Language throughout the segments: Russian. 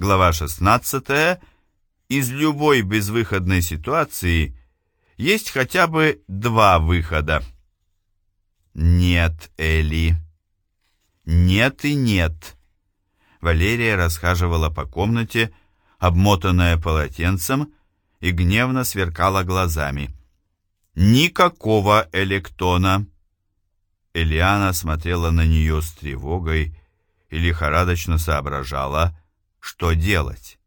Глава 16. Из любой безвыходной ситуации есть хотя бы два выхода. Нет, Элли. Нет и нет. Валерия расхаживала по комнате, обмотанная полотенцем, и гневно сверкала глазами. Никакого электона. Элиана смотрела на нее с тревогой и лихорадочно соображала, что делать.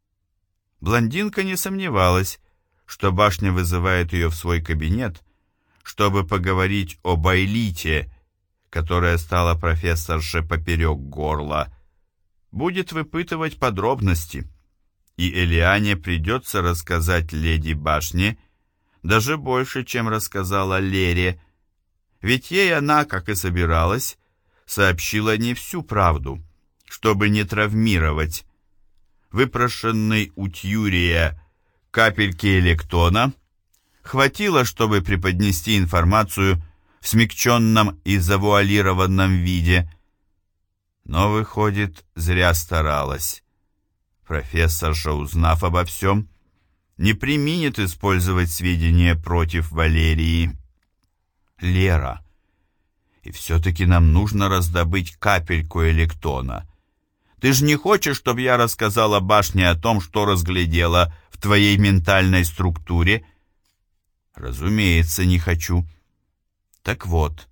Блондинка не сомневалась, что башня вызывает ее в свой кабинет, чтобы поговорить о Байлите, которая стала профессорше поперек горла, будет выпытывать подробности, и Элиане придется рассказать леди башне даже больше, чем рассказала Лере, ведь ей она, как и собиралась, сообщила не всю правду, чтобы не травмировать. Выпрошенной у Тьюрия капельки электона хватило, чтобы преподнести информацию в смягченном и завуалированном виде. Но, выходит, зря старалась. Профессорша, узнав обо всем, не применит использовать сведения против Валерии. Лера, и все-таки нам нужно раздобыть капельку электона. Ты же не хочешь, чтобы я рассказала башне о том, что разглядела в твоей ментальной структуре? Разумеется, не хочу. Так вот,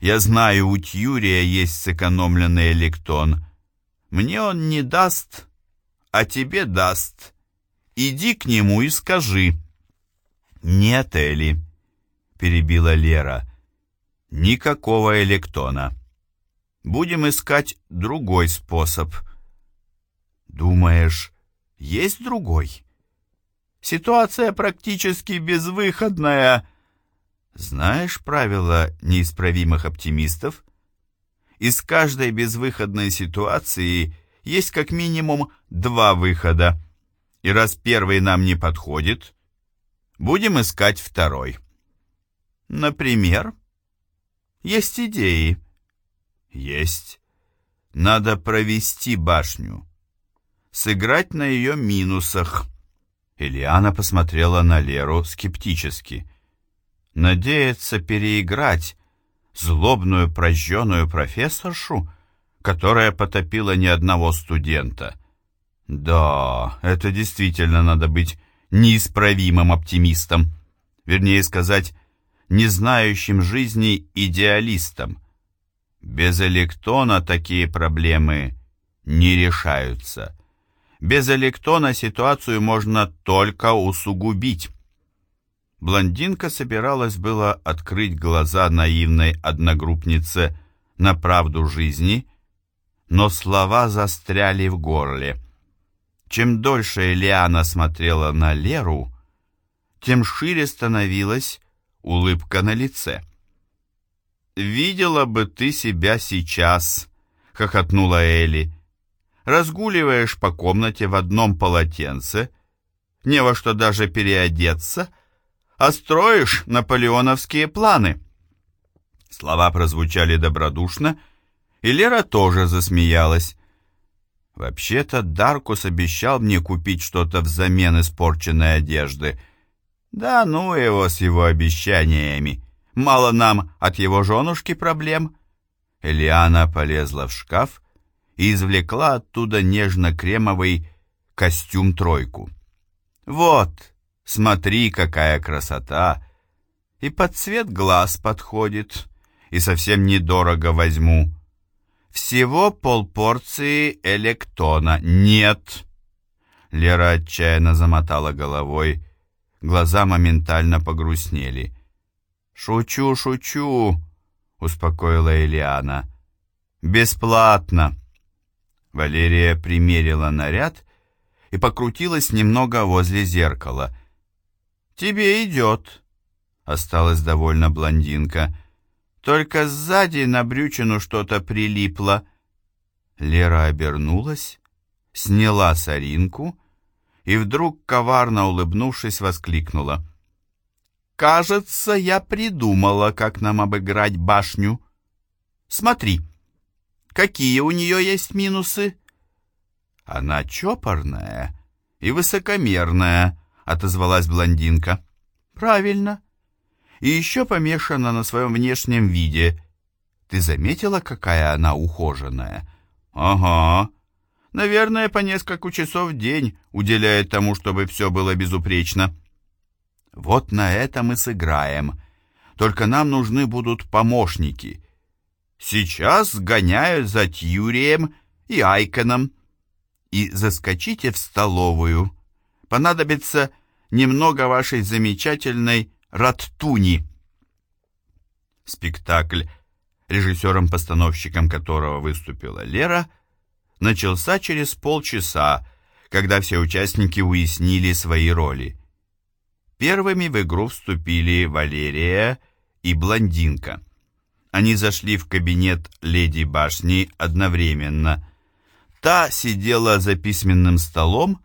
я знаю, у Тьюрия есть сэкономленный электон. Мне он не даст, а тебе даст. Иди к нему и скажи. Нет, Элли, перебила Лера, никакого электона. Будем искать другой способ. Думаешь, есть другой? Ситуация практически безвыходная. Знаешь правила неисправимых оптимистов? Из каждой безвыходной ситуации есть как минимум два выхода. И раз первый нам не подходит, будем искать второй. Например, есть идеи. Есть. Надо провести башню. Сыграть на ее минусах. Ильяна посмотрела на Леру скептически. Надеется переиграть злобную прожженную профессоршу, которая потопила ни одного студента. Да, это действительно надо быть неисправимым оптимистом. Вернее сказать, не знающим жизни идеалистом. Без электона такие проблемы не решаются. Без электона ситуацию можно только усугубить. Блондинка собиралась было открыть глаза наивной одногруппнице на правду жизни, но слова застряли в горле. Чем дольше Элиана смотрела на Леру, тем шире становилась улыбка на лице. «Видела бы ты себя сейчас», — хохотнула Элли. «Разгуливаешь по комнате в одном полотенце, не во что даже переодеться, а строишь наполеоновские планы». Слова прозвучали добродушно, и Лера тоже засмеялась. «Вообще-то Даркус обещал мне купить что-то взамен испорченной одежды», да ну его с его обещаниями. Мало нам от его женушки проблем. Элиана полезла в шкаф и извлекла оттуда нежно-кремовый костюм-тройку. Вот, смотри, какая красота! И под цвет глаз подходит, и совсем недорого возьму. Всего полпорции электона. Нет. Лера отчаянно замотала головой, Глаза моментально погрустнели. «Шучу, шучу!» — успокоила Элиана. «Бесплатно!» Валерия примерила наряд и покрутилась немного возле зеркала. «Тебе идет!» — осталась довольна блондинка. «Только сзади на брючину что-то прилипло». Лера обернулась, сняла соринку и вдруг, коварно улыбнувшись, воскликнула. «Кажется, я придумала, как нам обыграть башню. Смотри, какие у нее есть минусы?» Она чопорная и высокомерная, отозвалась блондинка. Правильно. И еще помешана на своем внешнем виде. Ты заметила, какая она ухоженная? Ага. Наверное, по несколько часов в день уделяет тому, чтобы все было безупречно. Вот на это мы сыграем. Только нам нужны будут помощники. Сейчас гоняю за Тьюрием и Айконом. И заскочите в столовую. Понадобится немного вашей замечательной раттуни. Спектакль, режиссером-постановщиком которого выступила Лера, начался через полчаса, когда все участники уяснили свои роли. Первыми в игру вступили Валерия и Блондинка. Они зашли в кабинет леди башни одновременно. Та сидела за письменным столом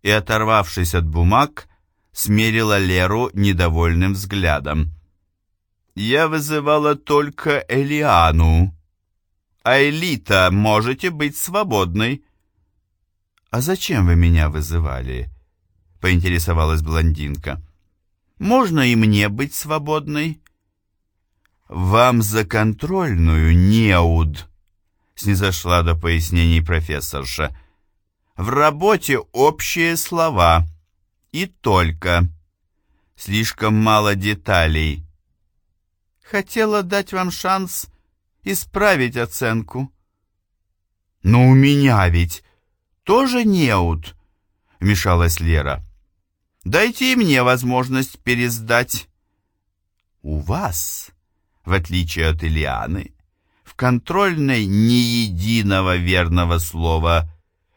и, оторвавшись от бумаг, смерила Леру недовольным взглядом. «Я вызывала только Элиану. А Элита можете быть свободной». «А зачем вы меня вызывали?» — поинтересовалась блондинка. «Можно и мне быть свободной?» «Вам за контрольную, неуд!» — снизошла до пояснений профессорша. «В работе общие слова. И только. Слишком мало деталей. Хотела дать вам шанс исправить оценку». «Но у меня ведь тоже неуд!» — вмешалась Лера. «Дайте мне возможность пересдать». «У вас...» в отличие от Ильяны, в контрольной ни единого верного слова.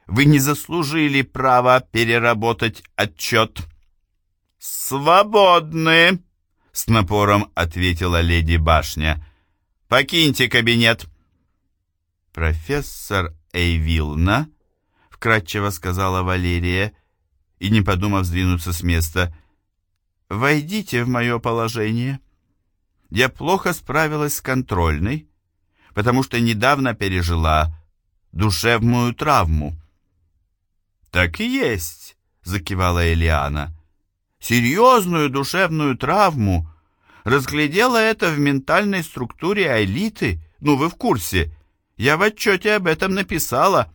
Вы не заслужили права переработать отчет. «Свободны!» — с напором ответила леди Башня. «Покиньте кабинет!» «Профессор Эйвилна», — вкратчиво сказала Валерия, и, не подумав сдвинуться с места, — «войдите в мое положение» я плохо справилась с контрольной, потому что недавно пережила душевную травму. «Так и есть», — закивала Элиана. «Серьезную душевную травму. Разглядела это в ментальной структуре Айлиты. Ну, вы в курсе. Я в отчете об этом написала».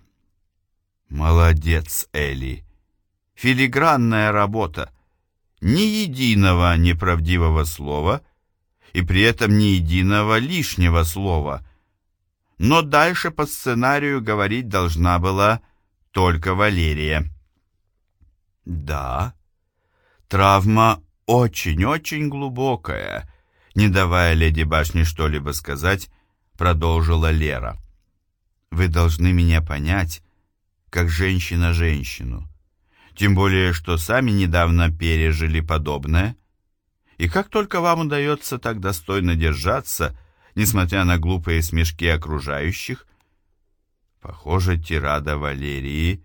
«Молодец, Эли. Филигранная работа. Ни единого неправдивого слова — и при этом ни единого лишнего слова. Но дальше по сценарию говорить должна была только Валерия. «Да, травма очень-очень глубокая», не давая леди башни что-либо сказать, продолжила Лера. «Вы должны меня понять, как женщина женщину. Тем более, что сами недавно пережили подобное. И как только вам удается так достойно держаться, несмотря на глупые смешки окружающих, похоже, тирада Валерии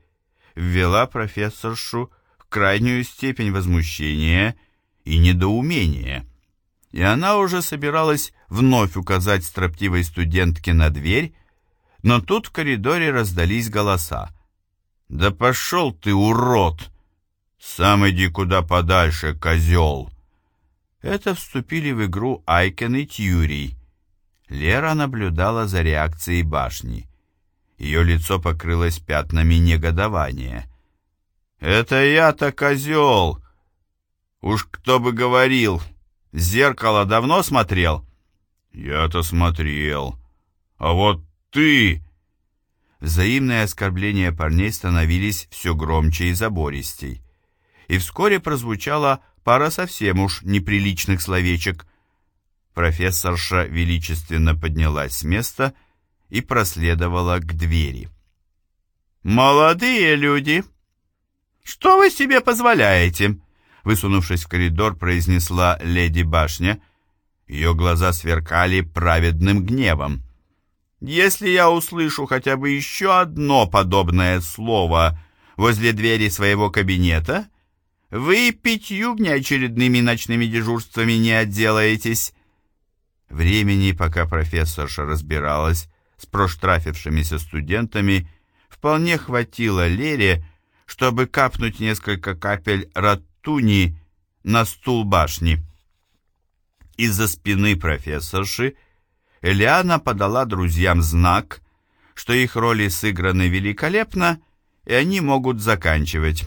ввела профессоршу в крайнюю степень возмущения и недоумения. И она уже собиралась вновь указать строптивой студентке на дверь, но тут в коридоре раздались голоса. «Да пошел ты, урод! Сам иди куда подальше, козел!» Это вступили в игру Айкен и Тьюрий. Лера наблюдала за реакцией башни. Ее лицо покрылось пятнами негодования. «Это я-то козел! Уж кто бы говорил! Зеркало давно смотрел?» «Я-то смотрел. А вот ты...» Взаимные оскорбления парней становились все громче и забористей. И вскоре прозвучало пара совсем уж неприличных словечек. Профессорша величественно поднялась с места и проследовала к двери. «Молодые люди! Что вы себе позволяете?» Высунувшись в коридор, произнесла леди Башня. Ее глаза сверкали праведным гневом. «Если я услышу хотя бы еще одно подобное слово возле двери своего кабинета, вы пятью внеочередными ночными дежурствами не отделаетесь. Времени, пока профессорша разбиралась с проштрафившимися студентами, вполне хватило Лере, чтобы капнуть несколько капель раттуни на стул башни. Из-за спины профессорши Элиана подала друзьям знак, что их роли сыграны великолепно, и они могут заканчивать.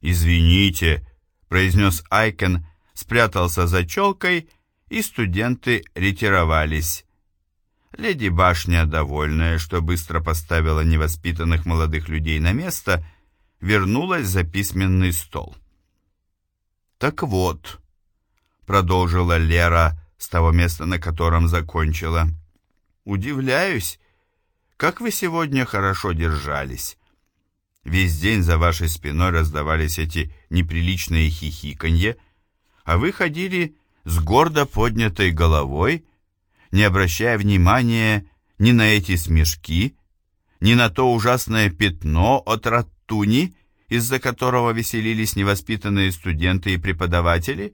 «Извините», — произнес Айкен, спрятался за челкой, и студенты ретировались. Леди Башня, довольная, что быстро поставила невоспитанных молодых людей на место, вернулась за письменный стол. «Так вот», — продолжила Лера с того места, на котором закончила, — «удивляюсь, как вы сегодня хорошо держались. Весь день за вашей спиной раздавались эти неприличные хихиканье, а вы ходили с гордо поднятой головой, не обращая внимания ни на эти смешки, ни на то ужасное пятно от раттуни, из-за которого веселились невоспитанные студенты и преподаватели.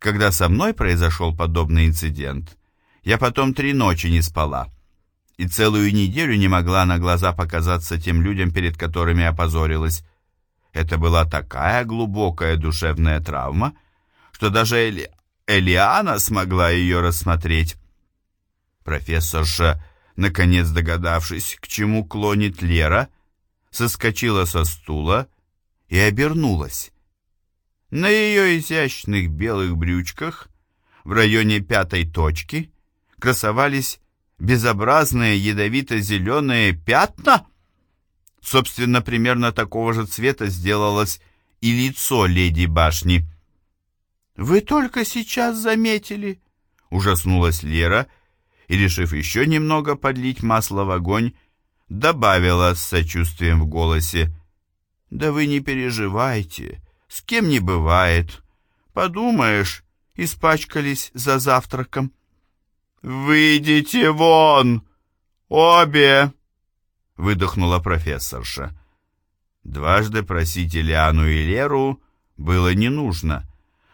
Когда со мной произошел подобный инцидент, я потом три ночи не спала и целую неделю не могла на глаза показаться тем людям, перед которыми опозорилась. Это была такая глубокая душевная травма, что даже Эли... Элиана смогла ее рассмотреть. Профессорша, наконец догадавшись, к чему клонит Лера, соскочила со стула и обернулась. На ее изящных белых брючках в районе пятой точки красовались безобразные ядовито-зеленые пятна? Собственно, примерно такого же цвета сделалось и лицо леди башни. «Вы только сейчас заметили?» — ужаснулась Лера и, решив еще немного подлить масло в огонь, добавила с сочувствием в голосе. «Да вы не переживайте, с кем не бывает. Подумаешь, испачкались за завтраком». «Выйдите вон! Обе!» — выдохнула профессорша. Дважды просить Ильяну и Леру было не нужно.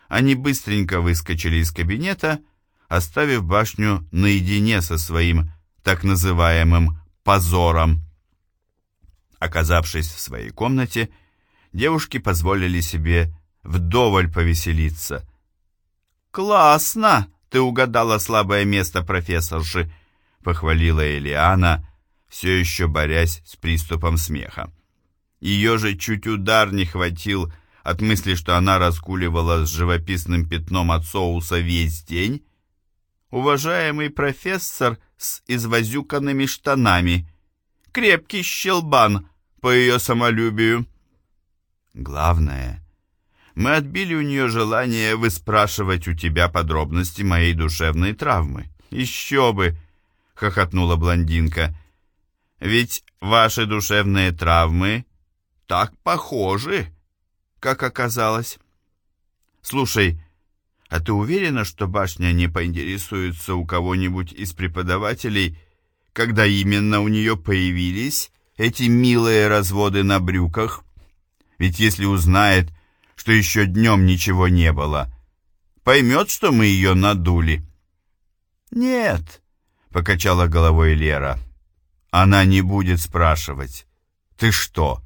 Они быстренько выскочили из кабинета, оставив башню наедине со своим так называемым «позором». Оказавшись в своей комнате, девушки позволили себе вдоволь повеселиться. «Классно!» Ты угадала слабое место профессорши», — похвалила Элиана, все еще борясь с приступом смеха. Ее же чуть удар не хватил от мысли, что она раскуливала с живописным пятном от соуса весь день. Уважаемый профессор с извозюканными штанами. Крепкий щелбан по ее самолюбию. Главное — мы отбили у нее желание выспрашивать у тебя подробности моей душевной травмы. Еще бы!» — хохотнула блондинка. «Ведь ваши душевные травмы так похожи, как оказалось. Слушай, а ты уверена, что башня не поинтересуется у кого-нибудь из преподавателей, когда именно у нее появились эти милые разводы на брюках? Ведь если узнает, что еще днем ничего не было. Поймет, что мы ее надули. «Нет», — покачала головой Лера. «Она не будет спрашивать. Ты что,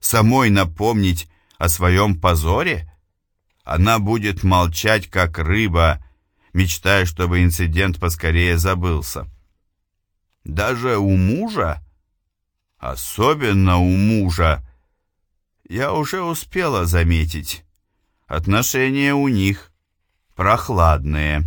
самой напомнить о своем позоре? Она будет молчать, как рыба, мечтая, чтобы инцидент поскорее забылся. Даже у мужа, особенно у мужа, я уже успела заметить. Отношения у них прохладные.